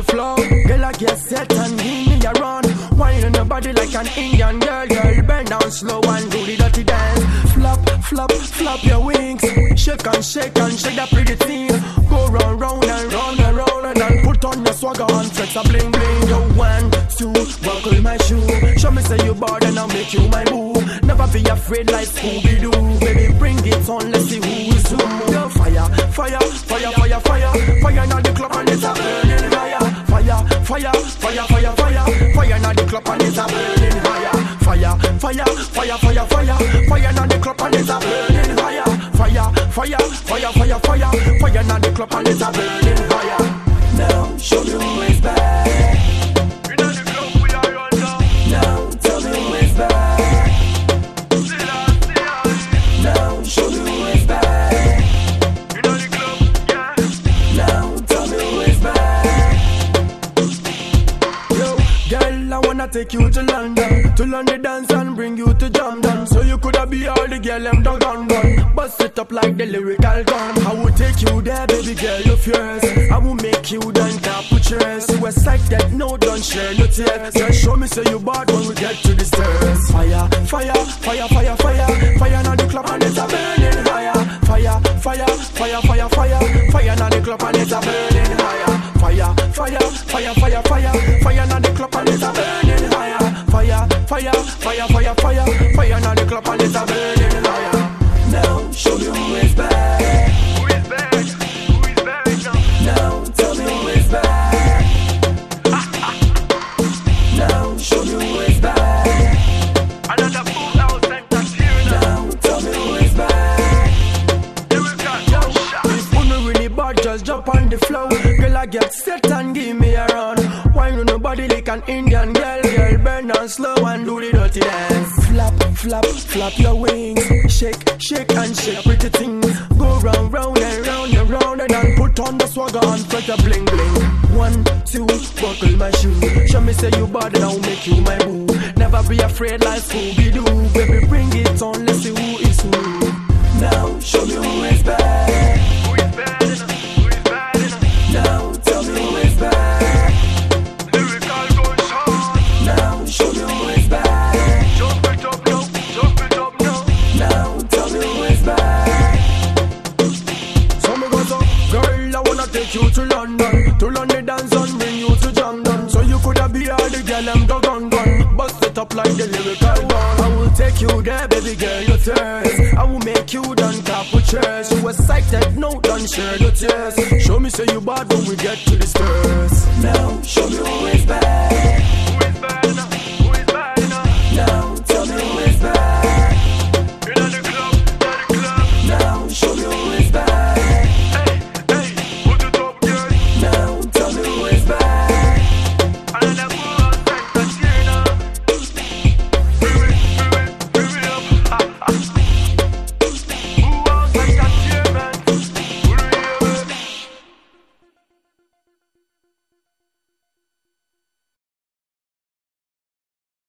the floor. Girl, I get set and hang me around. Wine on your body like an Indian girl. Girl, bend down slow and do the dirty dance. Flop, flop, flop your wings. Shake and shake and shake that pretty thing. Go round, round and round and round and then put on your swagger and flex a bling bling. Yo, one, two, buckle my shoe. Show me say you bored and I'll make you my boo. Never be afraid like Scooby Doo. Baby, bring it on. Fire, fire, fire, fire. Now the club and it's a burning fire. Fire, fire, fire, fire, fire. Fire now the club and it's a burning fire. Fire, fire, fire, fire, fire. Fire now the club and it's a burning take you to London To the dance and bring you to Jamdan So you coulda be all the girl them done gun gun Bust it up like the lyrical gun. I will take you there, baby girl, you fierce. I will make you ass You a sight that no don't share no tears. Girl, show me say you bad when we get to the stairs. Fire, fire, fire, fire, fire. Fire now the club and it's a burning fire Fire, fire, fire, fire, fire. Fire now the club and it's a burning fire Fire, fire, fire, fire, fire. Fire now the club and it's a burning Fire, fire, fire, fire, fire now the club and it's a burning fire. Now show me who is bad Now tell me who is bad Now show me who is bad Now tell me who is bad If you really bad, just jump on the floor. Girl, I get set and give me a run. Wine on nobody like an Indian girl. Girl, burn on slow and do the dirty dance. Flap, flap, flap your wings. Shake, shake and shake pretty things. Go round, round and round and round and then put on the swagger and fret a bling bling. One, two, buckle my shoe. Show me say you bad and I'll make you my boo. Never be afraid like Scooby like the lyrical one. I will take you there, baby girl, you thirst I will make you done top with chairs You excited, no done share no tears. Show me say you bad when we get to the stairs Now show me who